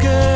good.